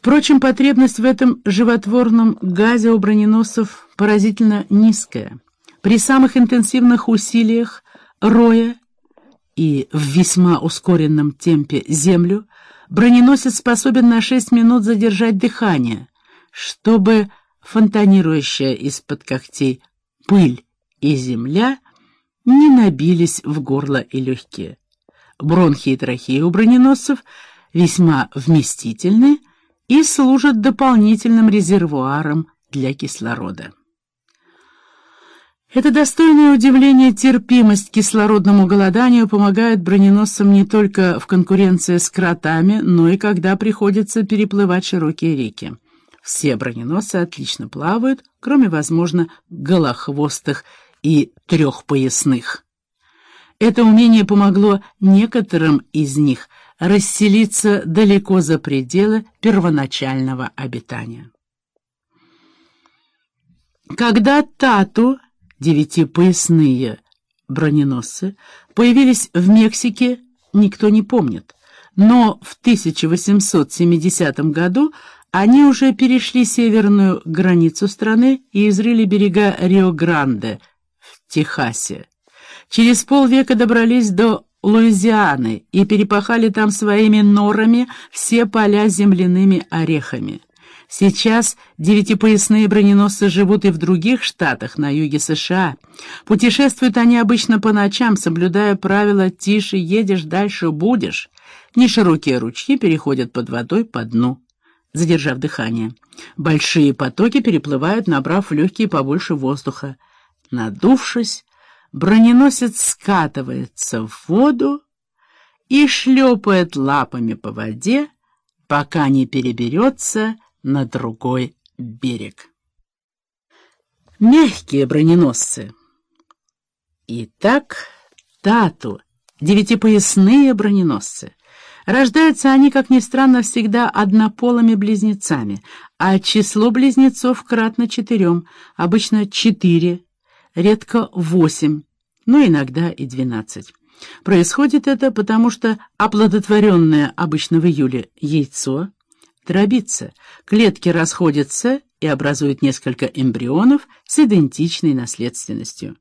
Впрочем, потребность в этом животворном газе у броненосцев поразительно низкая. При самых интенсивных усилиях роя и в весьма ускоренном темпе землю броненосец способен на 6 минут задержать дыхание, чтобы фонтанирующая из-под когтей пыль и земля не набились в горло и легкие. Бронхи и трахеи у броненосцев весьма вместительны и служат дополнительным резервуаром для кислорода. Это достойное удивление терпимость к кислородному голоданию помогает броненосцам не только в конкуренции с кротами, но и когда приходится переплывать широкие реки. Все броненосцы отлично плавают, кроме, возможно, голохвостых и трехпоясных. Это умение помогло некоторым из них расселиться далеко за пределы первоначального обитания. Когда Тату, девятипоясные броненосцы, появились в Мексике, никто не помнит, но в 1870 году они уже перешли северную границу страны и изрыли берега Рио-Гранде в Техасе. Через полвека добрались до Луизианы и перепахали там своими норами все поля земляными орехами. Сейчас девятипоясные броненосцы живут и в других штатах на юге США. Путешествуют они обычно по ночам, соблюдая правила «тише едешь, дальше будешь». Неширокие ручьи переходят под водой по дну задержав дыхание. Большие потоки переплывают, набрав легкие побольше воздуха. Надувшись, броненосец скатывается в воду и шлепает лапами по воде, пока не переберется на другой берег. Мягкие броненосцы. Итак, Тату, девятипоясные броненосцы. Рождаются они, как ни странно, всегда однополыми близнецами, а число близнецов кратно четырем, обычно четыре, редко восемь, но иногда и двенадцать. Происходит это потому, что оплодотворенное обычно в июле яйцо дробится, клетки расходятся и образуют несколько эмбрионов с идентичной наследственностью.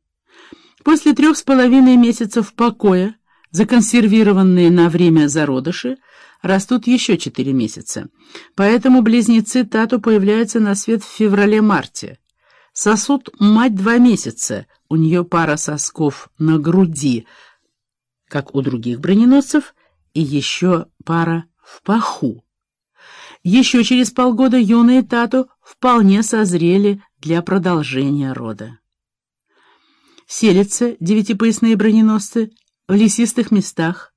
После трех с половиной месяцев покоя Законсервированные на время зародыши растут еще 4 месяца. Поэтому близнецы Тату появляются на свет в феврале-марте. Сосут мать два месяца, у нее пара сосков на груди, как у других броненосцев, и еще пара в паху. Еще через полгода юные Тату вполне созрели для продолжения рода. Селятся девятипоясные броненосцы в лесистых местах,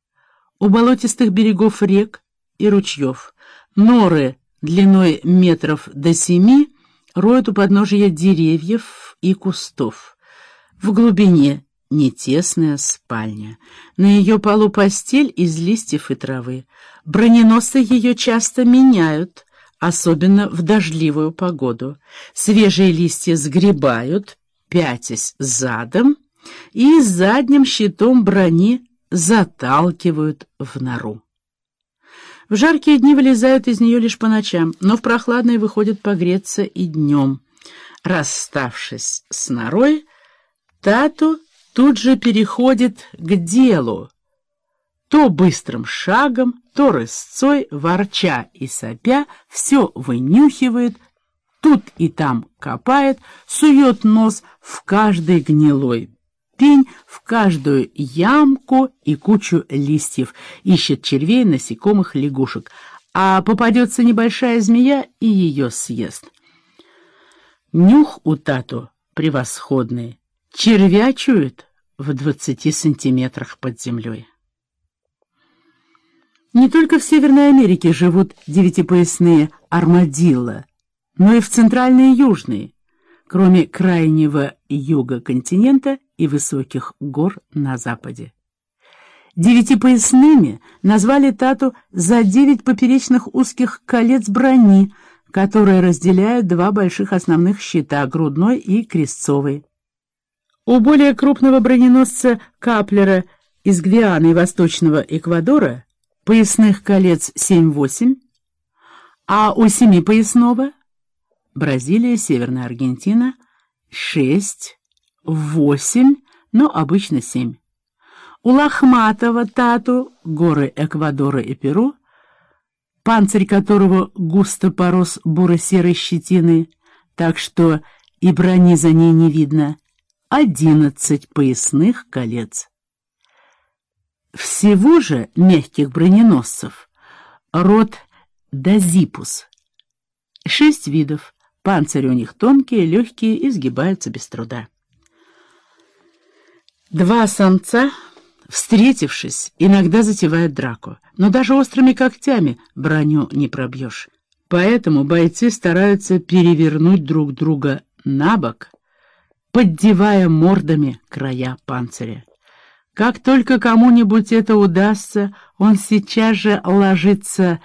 у болотистых берегов рек и ручьев. Норы длиной метров до семи роют у подножия деревьев и кустов. В глубине не тесная спальня. На ее полу постель из листьев и травы. Броненосцы ее часто меняют, особенно в дождливую погоду. Свежие листья сгребают, пятясь задом, и задним щитом брони заталкивают в нору. В жаркие дни вылезают из нее лишь по ночам, но в прохладные выходят погреться и днем. Расставшись с норой, Тату тут же переходит к делу. То быстрым шагом, то рысцой, ворча и сопя, все вынюхивает, тут и там копает, сует нос в каждый гнилой пень, в каждую ямку и кучу листьев, ищет червей, насекомых, лягушек, а попадется небольшая змея и ее съест. Нюх у Тату превосходный, червя чует в двадцати сантиметрах под землей. Не только в Северной Америке живут девятипоясные армадилла, но и в Центральной и Южной, кроме крайнего юга континента и высоких гор на западе. Девятипоясными назвали Тату за девять поперечных узких колец брони, которые разделяют два больших основных щита — грудной и крестцовый. У более крупного броненосца Каплера из Гвианы и Восточного Эквадора поясных колец 7-8, А у семипоясного Бразилия, Северная Аргентина шесть, восемь, но обычно семь. У лохматого тату, горы Эквадора и Перу, панцирь которого густо порос буро-серой щетиной, так что и брони за ней не видно, одиннадцать поясных колец. Всего же мягких броненосцев род Дазипус. Шесть видов. Панцирь у них тонкие, легкие и сгибаются без труда. Два самца, встретившись, иногда затевают драку, но даже острыми когтями броню не пробьешь. Поэтому бойцы стараются перевернуть друг друга на бок, поддевая мордами края панциря. Как только кому-нибудь это удастся, он сейчас же ложится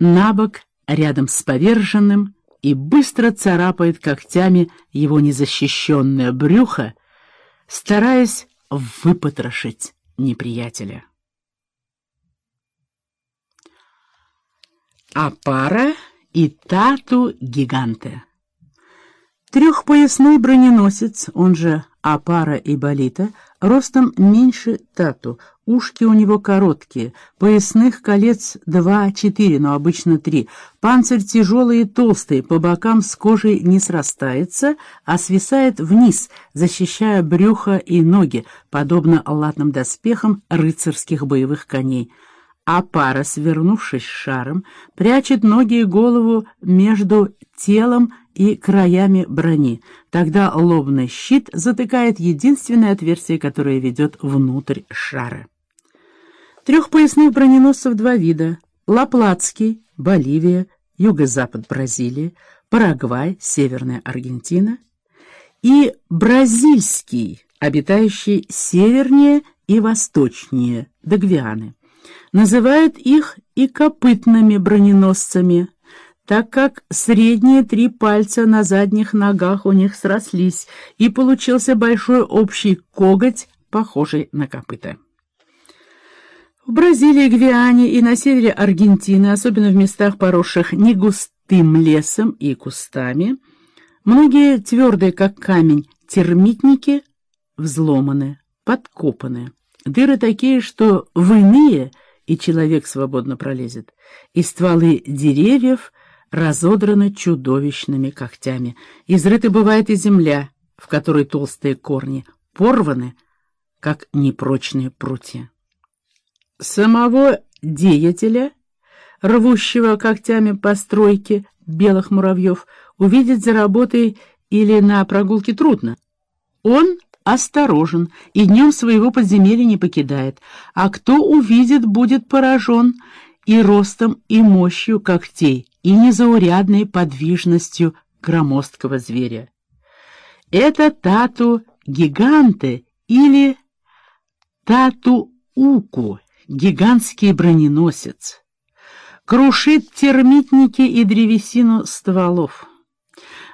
на бок рядом с поверженным и быстро царапает когтями его незащищенное брюхо, стараясь выпотрошить неприятеля. Апара и тату-гиганте Трехпоясной броненосец, он же Апара и Болита, ростом меньше тату, ушки у него короткие, поясных колец два-четыре, но обычно три. Панцирь тяжелый и толстый, по бокам с кожей не срастается, а свисает вниз, защищая брюхо и ноги, подобно латным доспехам рыцарских боевых коней а пара, свернувшись шаром, прячет ноги и голову между телом и краями брони. Тогда лобный щит затыкает единственное отверстие, которое ведет внутрь шара. Трехпоясных броненосцев два вида. Лаплатский, Боливия, юго-запад Бразилии, Парагвай, Северная Аргентина и бразильский, обитающий севернее и восточнее, до Гвианы. Называют их и копытными броненосцами – так как средние три пальца на задних ногах у них срослись, и получился большой общий коготь, похожий на копыта. В Бразилии, Гвиане и на севере Аргентины, особенно в местах, поросших негустым лесом и кустами, многие твердые, как камень, термитники взломаны, подкопаны. Дыры такие, что в иные и человек свободно пролезет, и стволы деревьев — разодрана чудовищными когтями. Изрыта бывает и земля, в которой толстые корни порваны, как непрочные прутья. Самого деятеля, рвущего когтями по стройке белых муравьев, увидеть за работой или на прогулке трудно. Он осторожен и днем своего подземелья не покидает, а кто увидит, будет поражен и ростом, и мощью когтей, и незаурядной подвижностью громоздкого зверя. Это тату-гиганты или тату-уку, гигантский броненосец. Крушит термитники и древесину стволов.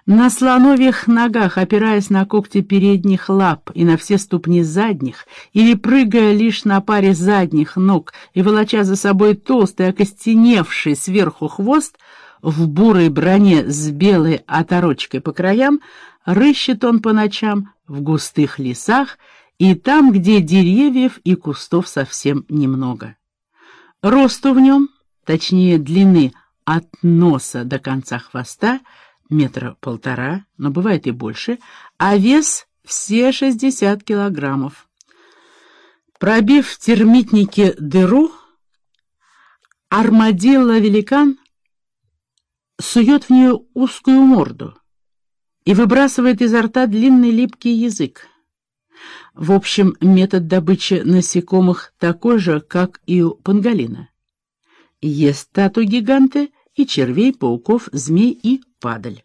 На слоновьих ногах, опираясь на когти передних лап и на все ступни задних, или прыгая лишь на паре задних ног и волоча за собой толстый, окостеневший сверху хвост, в бурой броне с белой оторочкой по краям, рыщет он по ночам в густых лесах и там, где деревьев и кустов совсем немного. Росту в нем, точнее длины от носа до конца хвоста, метра полтора, но бывает и больше, а вес все 60 килограммов. Пробив в термитнике дыру, армадилlo-великан сует в нее узкую морду и выбрасывает изо рта длинный липкий язык. В общем, метод добычи насекомых такой же, как и у панголина. Ест тату гиганты и червей, пауков, змей и падаль.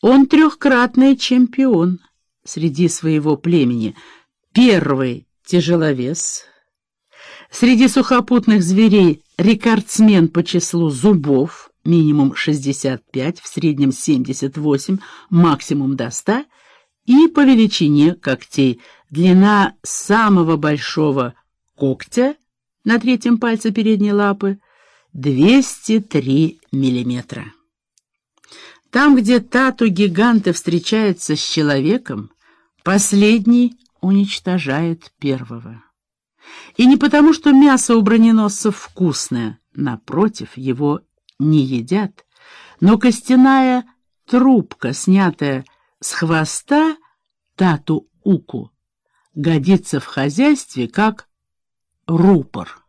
Он трехкратный чемпион среди своего племени. Первый тяжеловес. Среди сухопутных зверей рекордсмен по числу зубов, минимум 65, в среднем 78, максимум до 100, и по величине когтей. Длина самого большого когтя на третьем пальце передней лапы 203 миллиметра. Там, где тату-гиганты встречаются с человеком, последний уничтожает первого. И не потому, что мясо у броненосцев вкусное, напротив, его не едят, но костяная трубка, снятая с хвоста тату-уку, годится в хозяйстве как рупор.